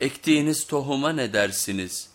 Ektiğiniz tohuma ne dersiniz?